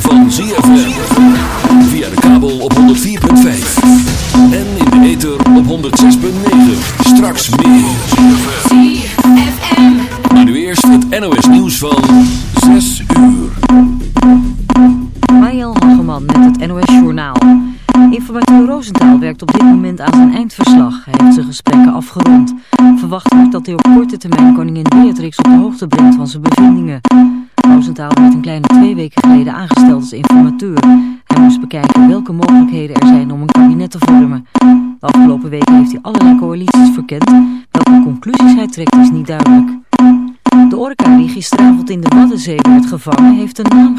van ZFM. afternoon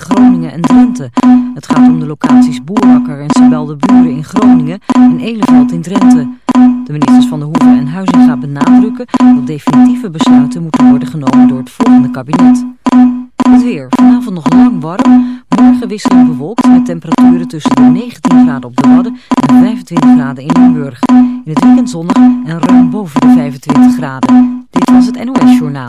Groningen en Drenthe. Het gaat om de locaties Boerakker en Sebelde Buren in Groningen en Eleveld in Drenthe. De ministers van de Hoeve en Huizinga benadrukken dat definitieve besluiten moeten worden genomen door het volgende kabinet. Het weer. Vanavond nog lang warm. Morgen wisselend bewolkt met temperaturen tussen de 19 graden op de Wadden en 25 graden in Limburg. In het weekend zonnig en ruim boven de 25 graden. Dit was het NOS Journaal.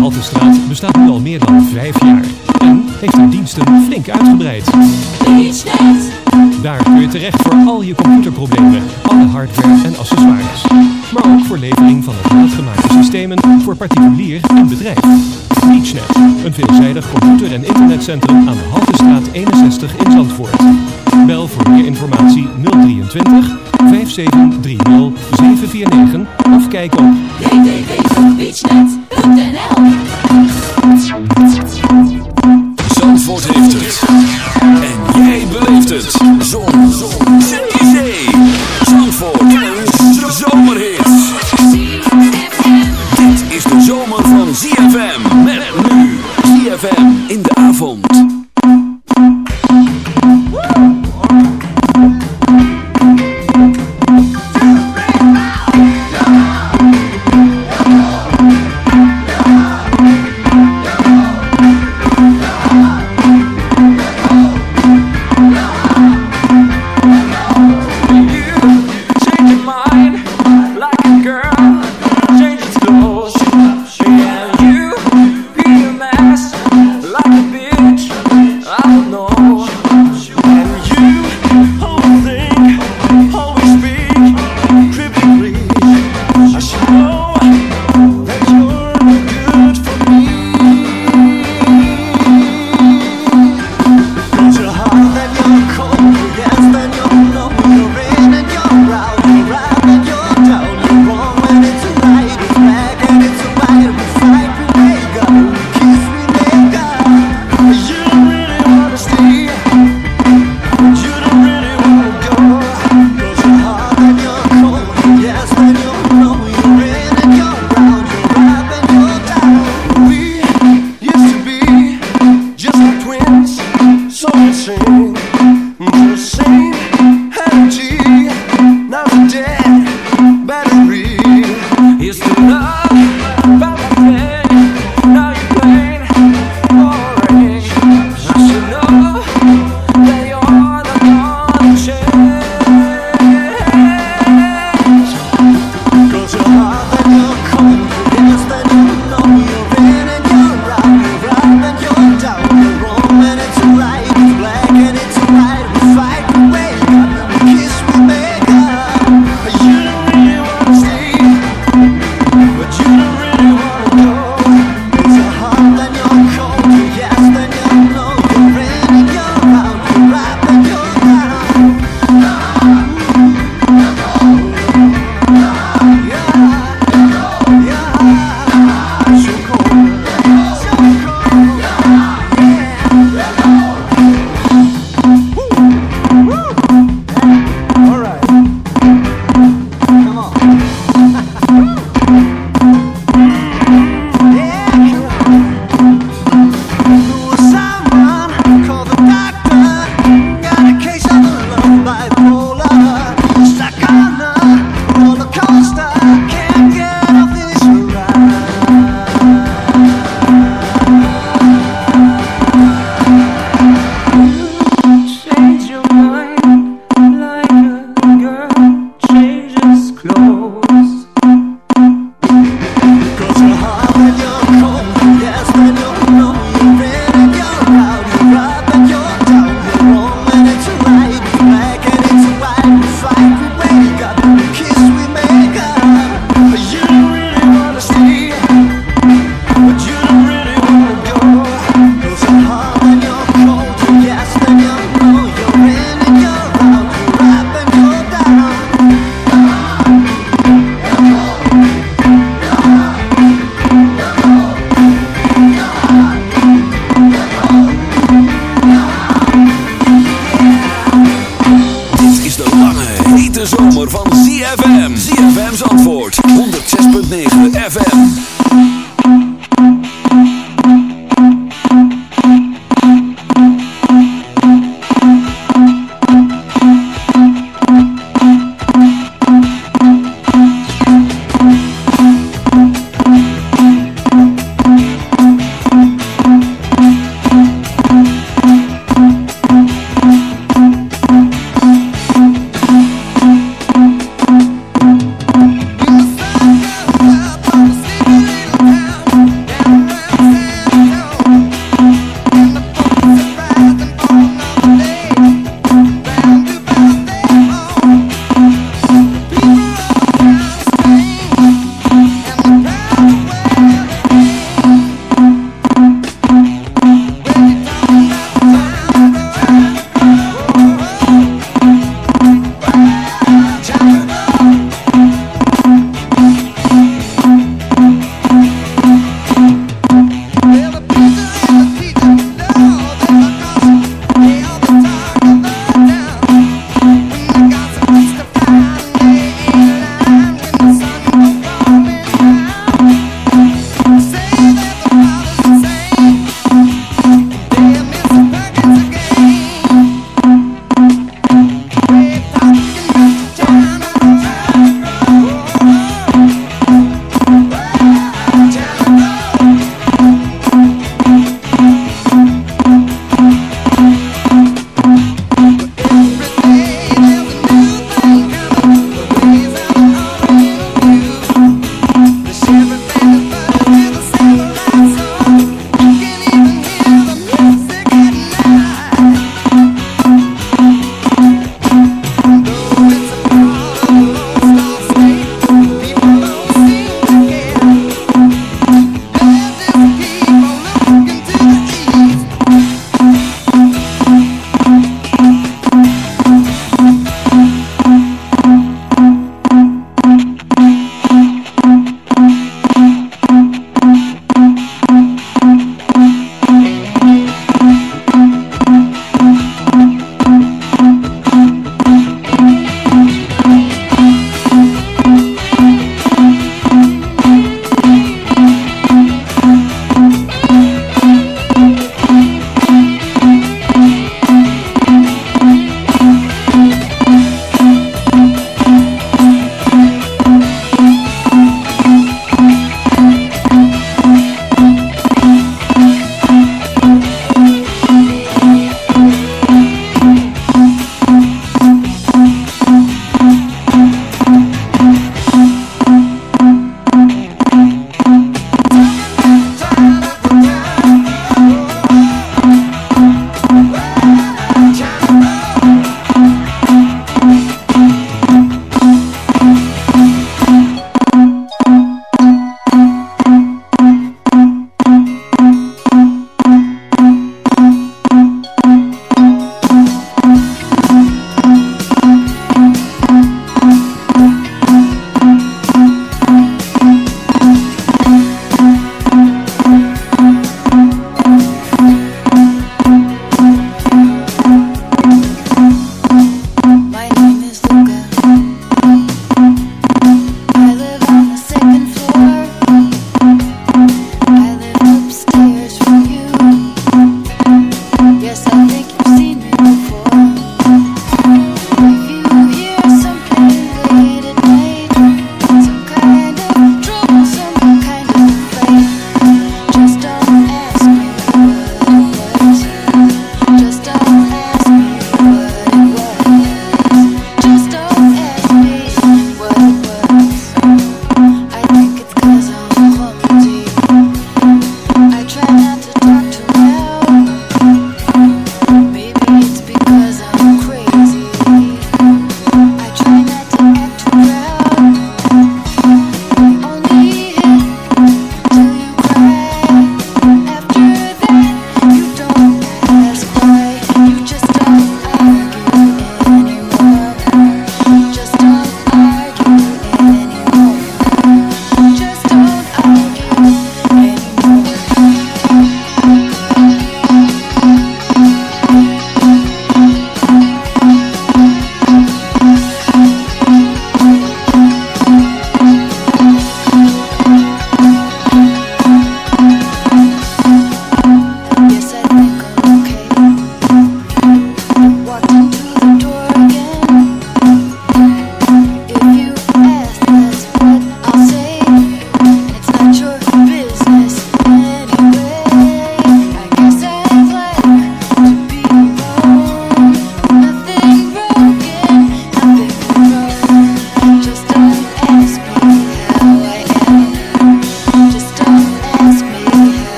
Haltestraat bestaat nu al meer dan vijf jaar en heeft haar diensten flink uitgebreid. Daar kun je terecht voor al je computerproblemen, alle hardware en accessoires. Maar ook voor levering van het maatgemaakte systemen voor particulier en bedrijf. BeachNet, een veelzijdig computer- en internetcentrum aan de Haltestraat 61 in Zandvoort. Bel voor meer informatie 023 5730 749 of kijk op www.beachnet.nl Zandvoort heeft het. En jij beleeft het. Zon. Zon. Zee. Zee. Zandvoort. Een zomerhit. De zomer van ZFM. Met nu. ZFM in de avond.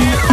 Here.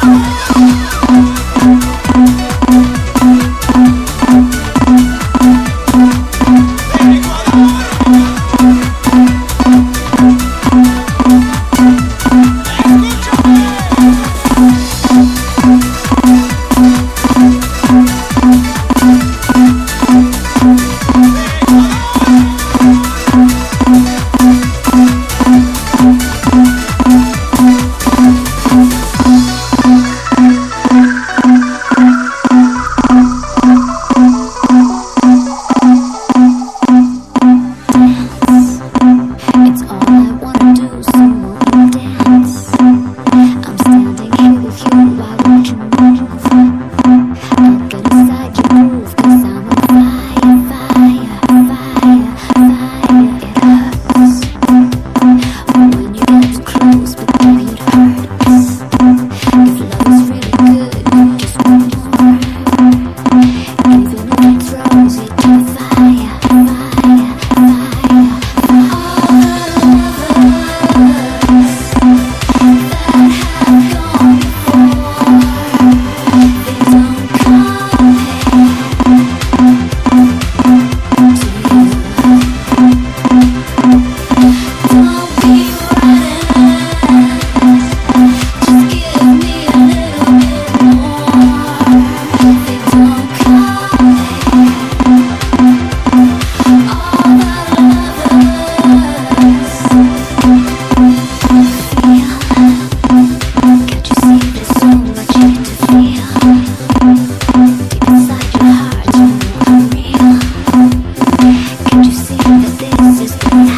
you see that this is